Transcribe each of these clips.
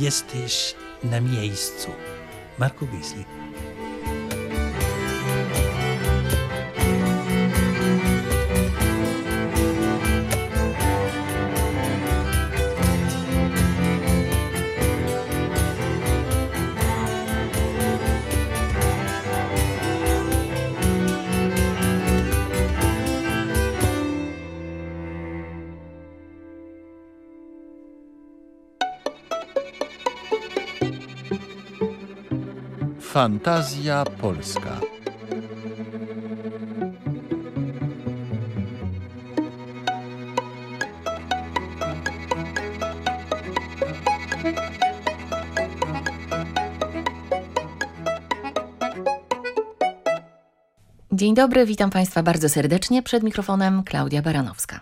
jesteś na miejscu. Marco Beasley. Fantazja Polska. Dzień dobry, witam Państwa bardzo serdecznie. Przed mikrofonem Klaudia Baranowska.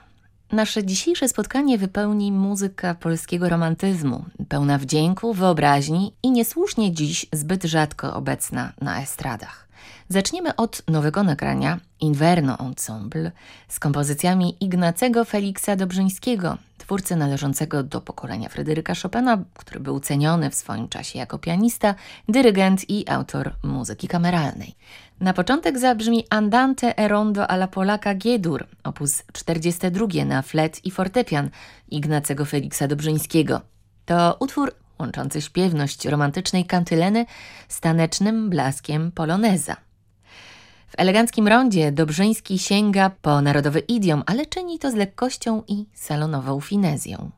Nasze dzisiejsze spotkanie wypełni muzyka polskiego romantyzmu, pełna wdzięku, wyobraźni i niesłusznie dziś zbyt rzadko obecna na estradach. Zaczniemy od nowego nagrania Inverno Ensemble z kompozycjami Ignacego Feliksa Dobrzyńskiego, twórcy należącego do pokolenia Fryderyka Chopina, który był ceniony w swoim czasie jako pianista, dyrygent i autor muzyki kameralnej. Na początek zabrzmi Andante e rondo alla Polaka G-dur, op. 42 na flet i fortepian Ignacego Feliksa Dobrzyńskiego. To utwór łączący śpiewność romantycznej kantyleny z tanecznym blaskiem poloneza. W eleganckim rondzie Dobrzyński sięga po narodowy idiom, ale czyni to z lekkością i salonową finezją.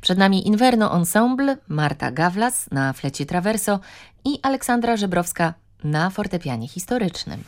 Przed nami Inverno Ensemble, Marta Gawlas na flecie traverso i Aleksandra Żebrowska na fortepianie historycznym.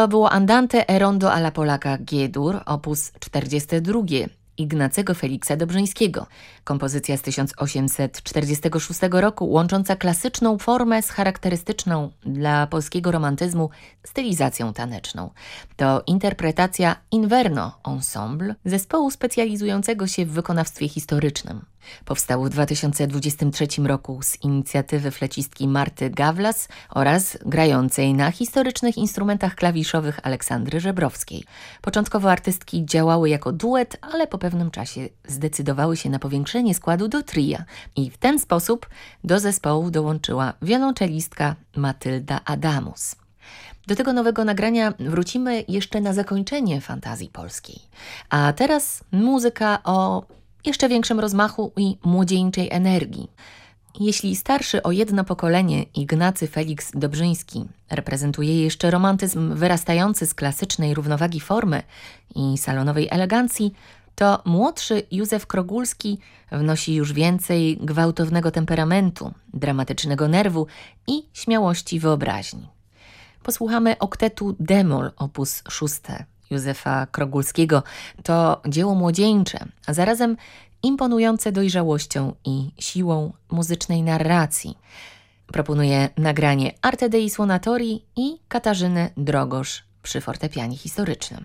To było Andante e rondo alla Polaka G-dur, opus 42, Ignacego Feliksa Dobrzyńskiego. Kompozycja z 1846 roku, łącząca klasyczną formę z charakterystyczną dla polskiego romantyzmu stylizacją taneczną. To interpretacja Inverno Ensemble, zespołu specjalizującego się w wykonawstwie historycznym. Powstał w 2023 roku z inicjatywy flecistki Marty Gawlas oraz grającej na historycznych instrumentach klawiszowych Aleksandry Żebrowskiej. Początkowo artystki działały jako duet, ale po pewnym czasie zdecydowały się na powiększenie składu do tria i w ten sposób do zespołu dołączyła wiolonczelistka Matylda Adamus. Do tego nowego nagrania wrócimy jeszcze na zakończenie fantazji polskiej. A teraz muzyka o jeszcze większym rozmachu i młodzieńczej energii. Jeśli starszy o jedno pokolenie Ignacy Felix Dobrzyński reprezentuje jeszcze romantyzm wyrastający z klasycznej równowagi formy i salonowej elegancji, to młodszy Józef Krogulski wnosi już więcej gwałtownego temperamentu, dramatycznego nerwu i śmiałości wyobraźni. Posłuchamy oktetu Demol op. 6 Józefa Krogulskiego. To dzieło młodzieńcze, a zarazem imponujące dojrzałością i siłą muzycznej narracji. Proponuję nagranie Arte dei Suonatori i Katarzyny Drogosz przy fortepianie historycznym.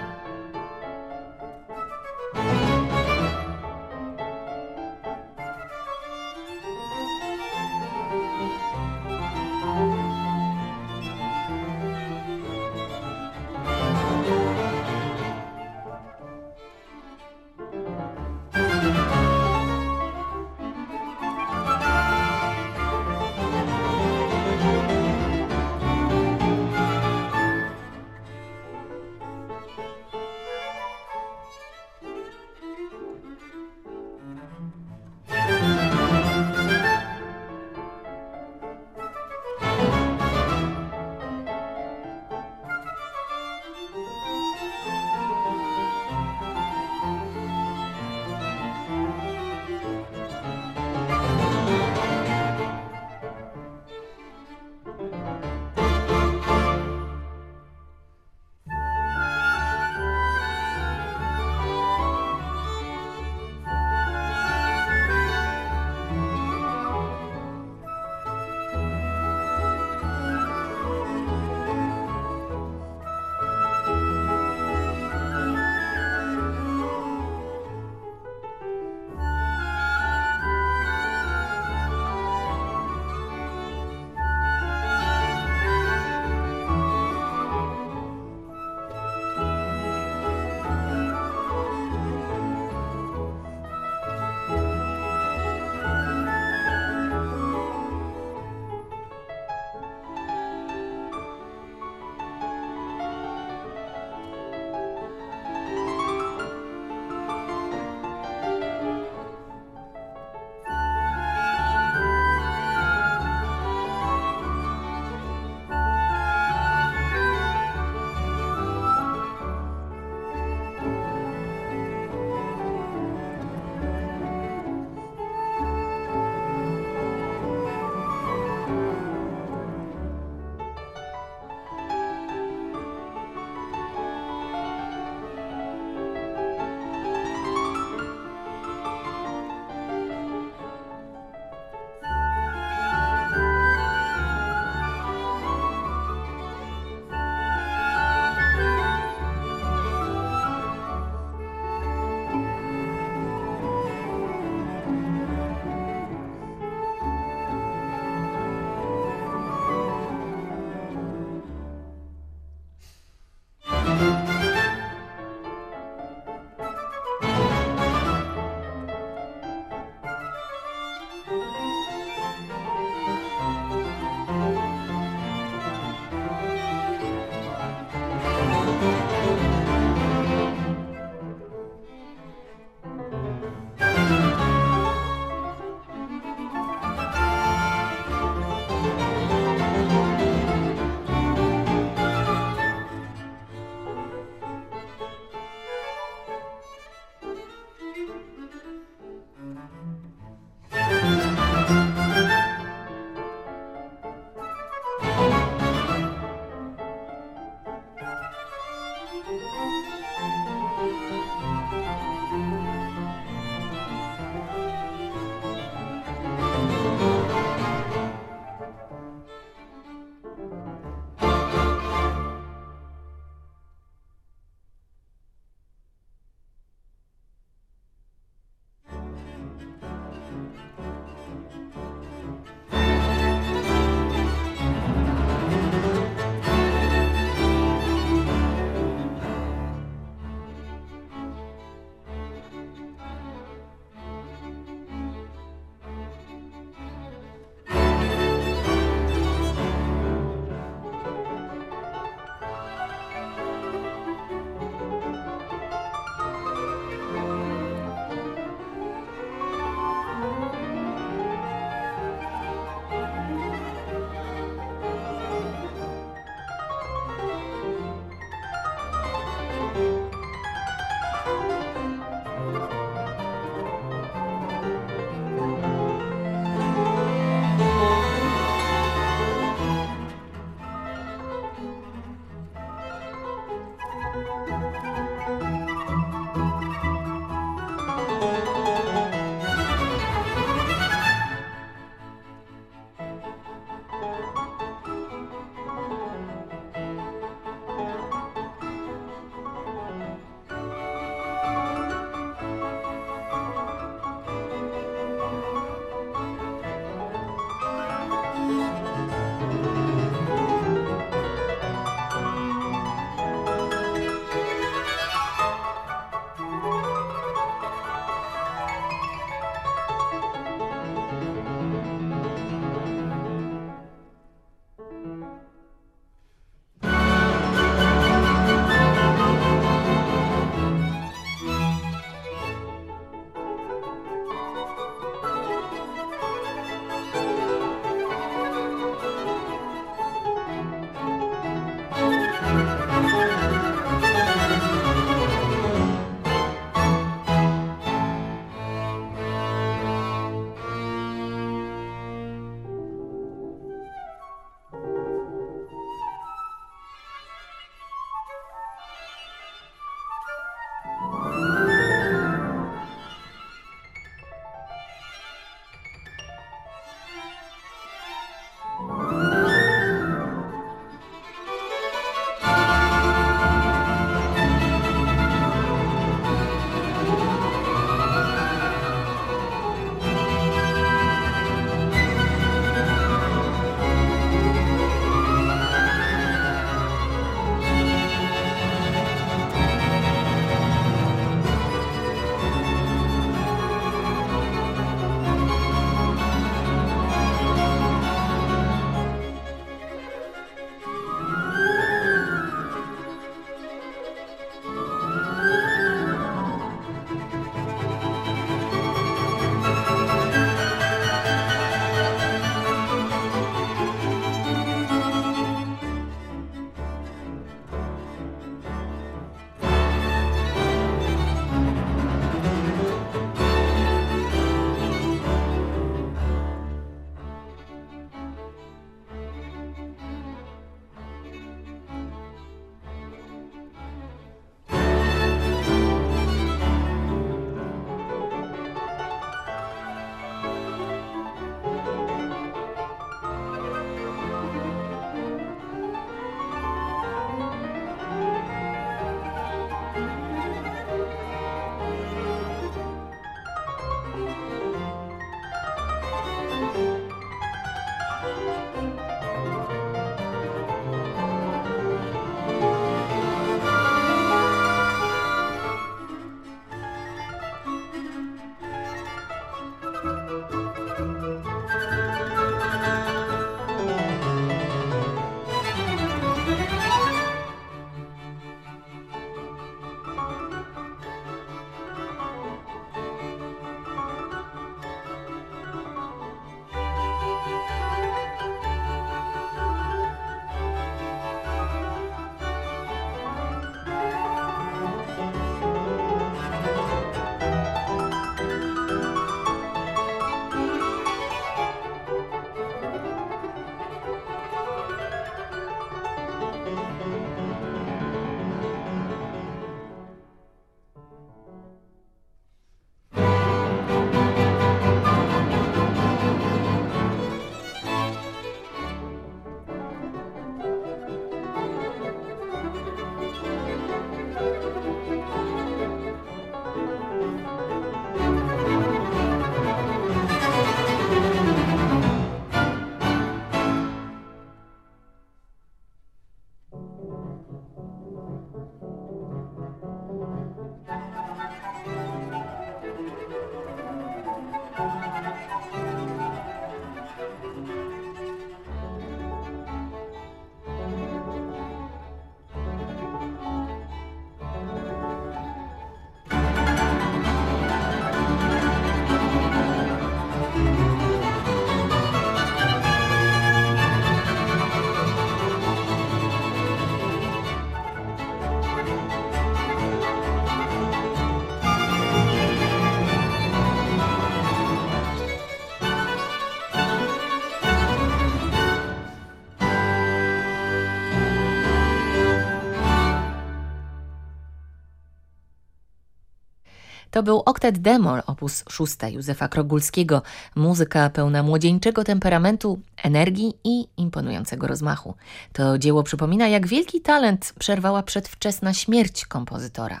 To był oktet Demol, opus 6 Józefa Krogulskiego, muzyka pełna młodzieńczego temperamentu, energii i imponującego rozmachu. To dzieło przypomina, jak wielki talent przerwała przedwczesna śmierć kompozytora.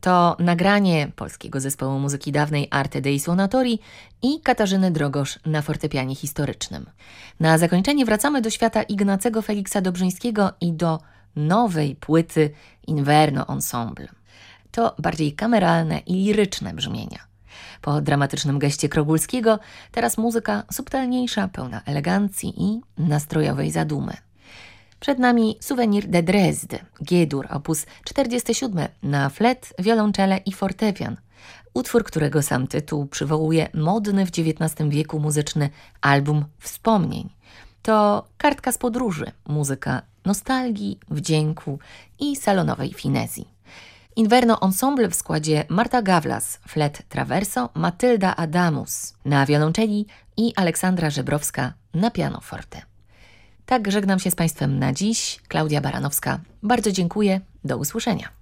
To nagranie polskiego zespołu muzyki dawnej Arte dei Suonatori i Katarzyny Drogosz na fortepianie historycznym. Na zakończenie wracamy do świata Ignacego Feliksa Dobrzyńskiego i do nowej płyty Inverno Ensemble. To bardziej kameralne i liryczne brzmienia. Po dramatycznym geście Krogulskiego teraz muzyka subtelniejsza, pełna elegancji i nastrojowej zadumy. Przed nami Souvenir de Dresde, G-dur, opus 47 na flet, wiolonczele i fortepian. Utwór, którego sam tytuł przywołuje modny w XIX wieku muzyczny album wspomnień. To kartka z podróży, muzyka nostalgii, wdzięku i salonowej finezji. Inverno Ensemble w składzie Marta Gawlas, flet traverso, Matylda Adamus na wiolonczeli i Aleksandra Żebrowska na pianoforte. Tak żegnam się z Państwem na dziś. Klaudia Baranowska. Bardzo dziękuję. Do usłyszenia.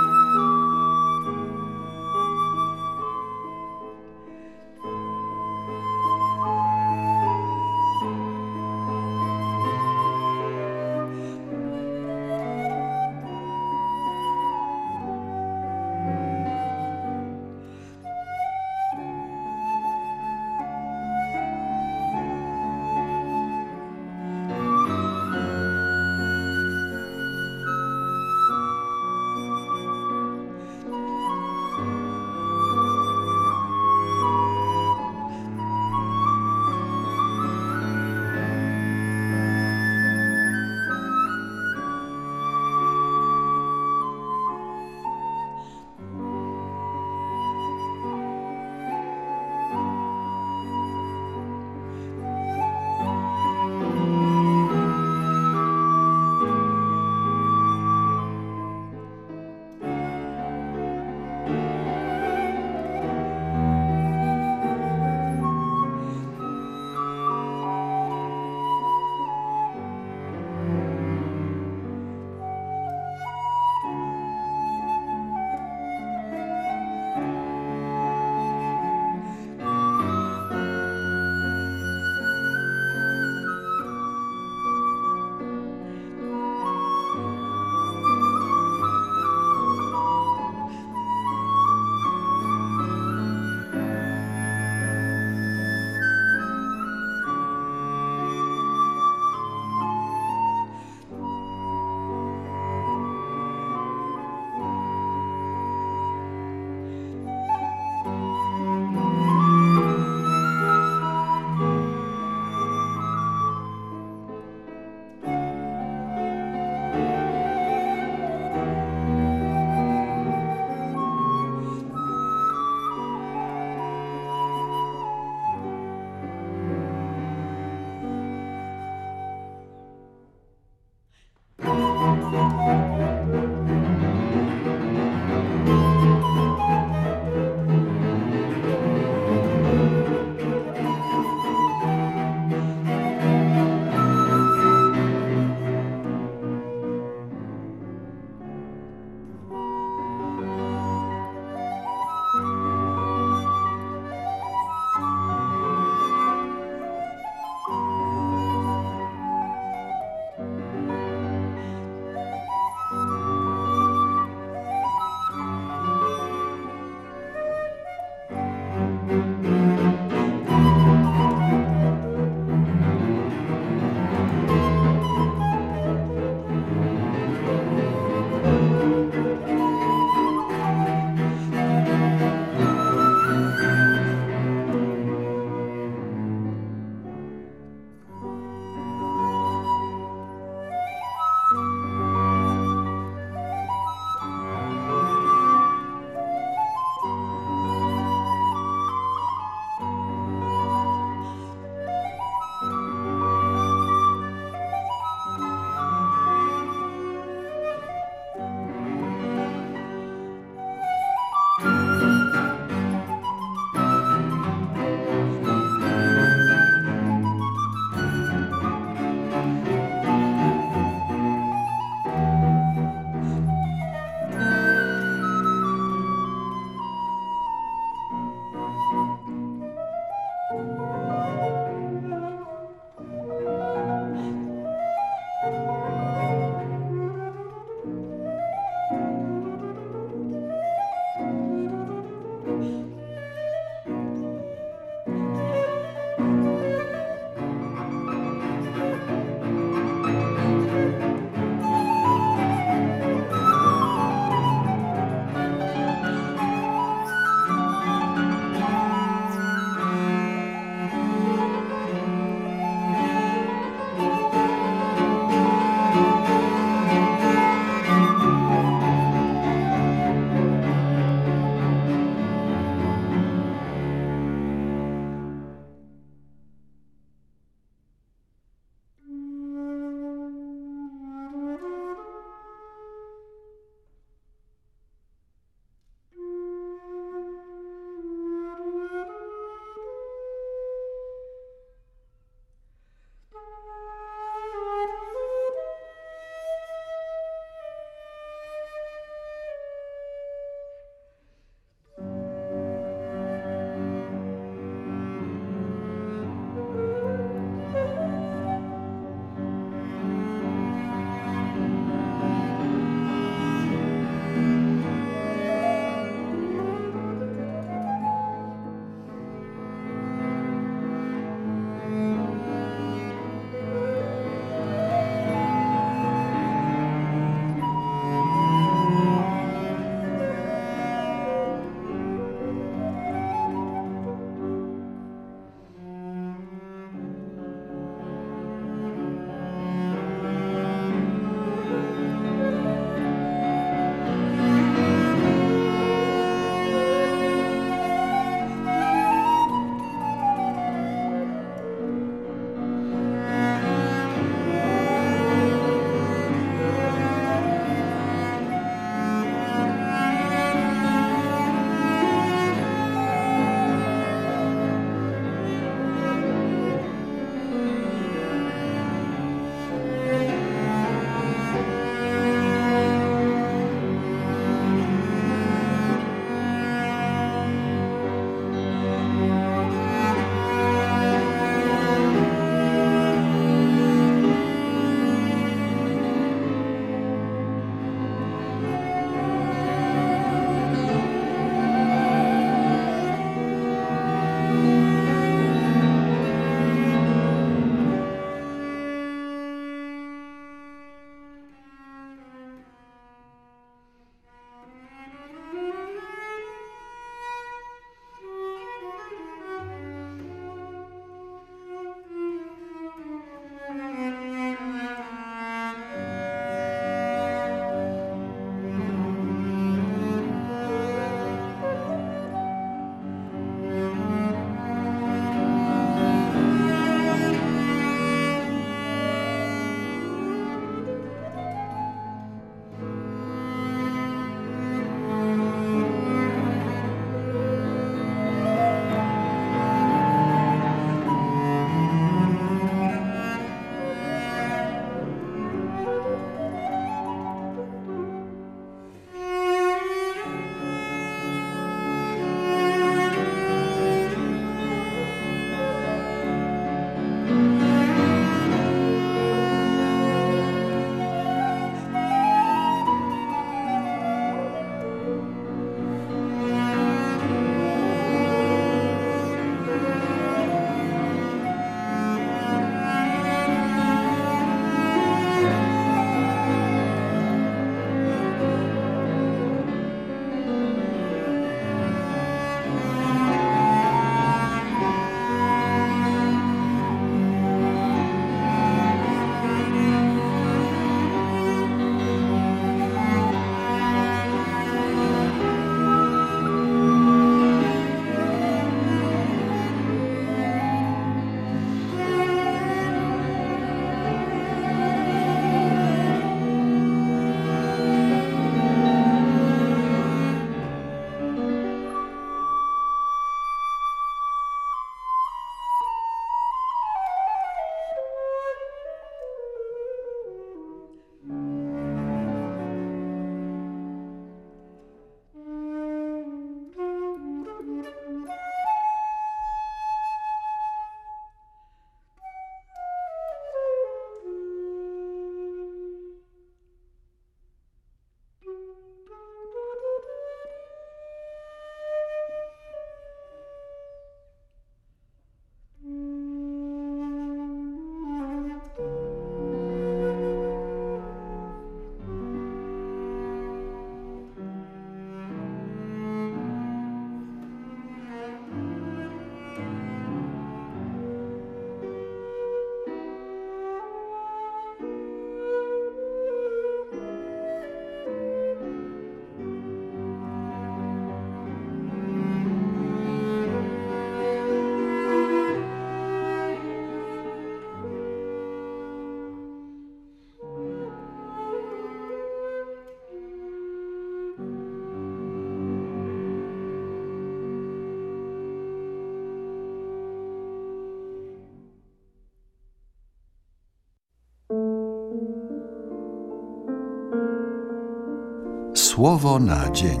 Słowo na dzień.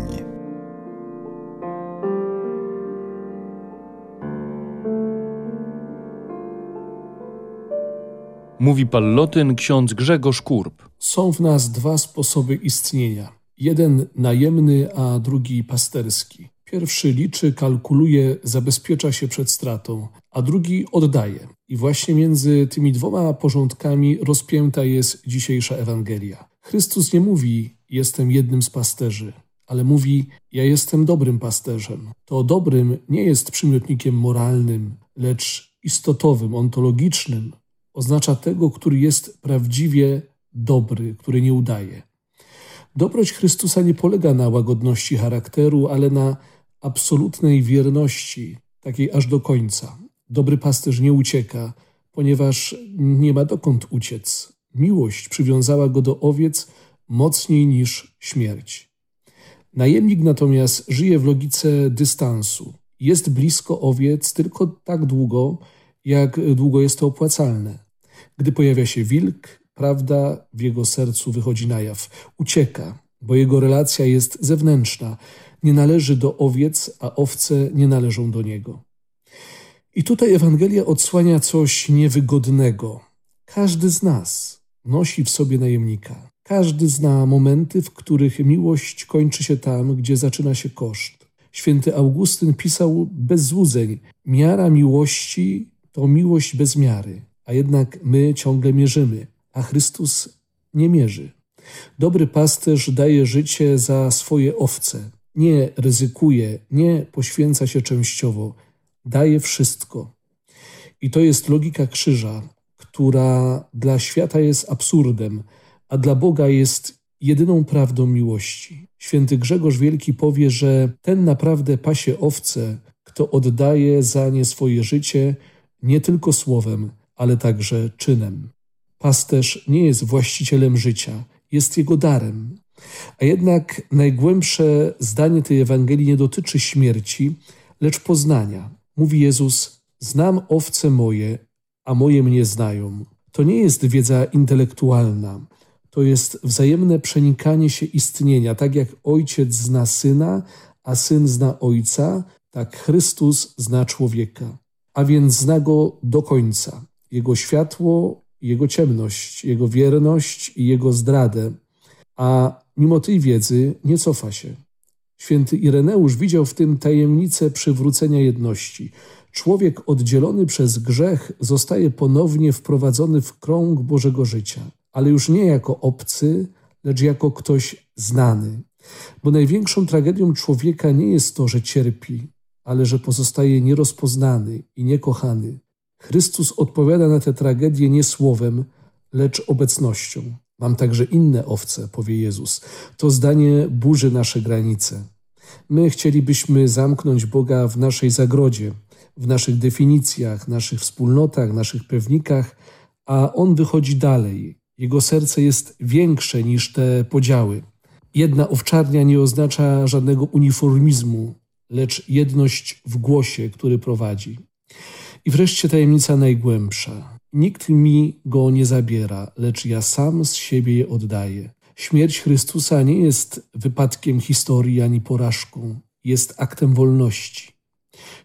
Mówi pallotyn ksiądz Grzegorz Kurb. Są w nas dwa sposoby istnienia. Jeden najemny, a drugi pasterski. Pierwszy liczy, kalkuluje, zabezpiecza się przed stratą, a drugi oddaje. I właśnie między tymi dwoma porządkami rozpięta jest dzisiejsza Ewangelia. Chrystus nie mówi: Jestem jednym z pasterzy, ale mówi: Ja jestem dobrym pasterzem. To dobrym nie jest przymiotnikiem moralnym, lecz istotowym, ontologicznym. Oznacza tego, który jest prawdziwie dobry, który nie udaje. Dobroć Chrystusa nie polega na łagodności charakteru, ale na absolutnej wierności, takiej aż do końca. Dobry pasterz nie ucieka, ponieważ nie ma dokąd uciec. Miłość przywiązała go do owiec mocniej niż śmierć. Najemnik natomiast żyje w logice dystansu. Jest blisko owiec tylko tak długo, jak długo jest to opłacalne. Gdy pojawia się wilk, prawda w jego sercu wychodzi na jaw. Ucieka, bo jego relacja jest zewnętrzna. Nie należy do owiec, a owce nie należą do niego. I tutaj Ewangelia odsłania coś niewygodnego. Każdy z nas nosi w sobie najemnika. Każdy zna momenty, w których miłość kończy się tam, gdzie zaczyna się koszt. Święty Augustyn pisał bez złudzeń: Miara miłości to miłość bez miary, a jednak my ciągle mierzymy, a Chrystus nie mierzy. Dobry pasterz daje życie za swoje owce. Nie ryzykuje, nie poświęca się częściowo, daje wszystko. I to jest logika krzyża, która dla świata jest absurdem, a dla Boga jest jedyną prawdą miłości. Święty Grzegorz Wielki powie, że ten naprawdę pasie owce, kto oddaje za nie swoje życie nie tylko słowem, ale także czynem. Pasterz nie jest właścicielem życia, jest jego darem. A jednak najgłębsze zdanie tej Ewangelii nie dotyczy śmierci, lecz poznania. Mówi Jezus: Znam owce moje, a moje mnie znają. To nie jest wiedza intelektualna, to jest wzajemne przenikanie się istnienia. Tak jak ojciec zna syna, a syn zna ojca, tak Chrystus zna człowieka, a więc zna go do końca. Jego światło, jego ciemność, jego wierność i jego zdradę, a mimo tej wiedzy nie cofa się. Święty Ireneusz widział w tym tajemnicę przywrócenia jedności. Człowiek oddzielony przez grzech zostaje ponownie wprowadzony w krąg Bożego życia, ale już nie jako obcy, lecz jako ktoś znany. Bo największą tragedią człowieka nie jest to, że cierpi, ale że pozostaje nierozpoznany i niekochany. Chrystus odpowiada na tę tragedię nie słowem, lecz obecnością. Mam także inne owce, powie Jezus. To zdanie burzy nasze granice. My chcielibyśmy zamknąć Boga w naszej zagrodzie, w naszych definicjach, naszych wspólnotach, naszych pewnikach, a On wychodzi dalej. Jego serce jest większe niż te podziały. Jedna owczarnia nie oznacza żadnego uniformizmu, lecz jedność w głosie, który prowadzi. I wreszcie tajemnica najgłębsza. Nikt mi go nie zabiera, lecz ja sam z siebie je oddaję. Śmierć Chrystusa nie jest wypadkiem historii ani porażką, jest aktem wolności.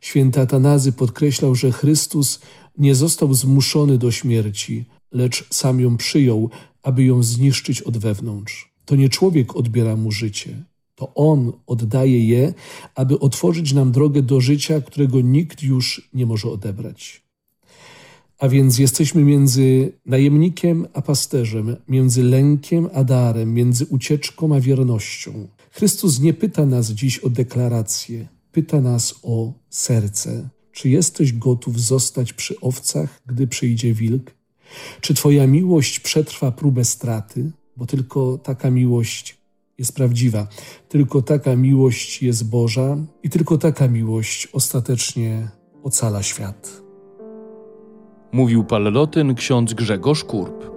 Święty Atanazy podkreślał, że Chrystus nie został zmuszony do śmierci, lecz sam ją przyjął, aby ją zniszczyć od wewnątrz. To nie człowiek odbiera mu życie, to On oddaje je, aby otworzyć nam drogę do życia, którego nikt już nie może odebrać. A więc jesteśmy między najemnikiem a pasterzem, między lękiem a darem, między ucieczką a wiernością. Chrystus nie pyta nas dziś o deklarację, pyta nas o serce. Czy jesteś gotów zostać przy owcach, gdy przyjdzie wilk? Czy Twoja miłość przetrwa próbę straty? Bo tylko taka miłość jest prawdziwa, tylko taka miłość jest Boża i tylko taka miłość ostatecznie ocala świat. Mówił pallotyn ksiądz Grzegorz Kurb.